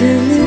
to me.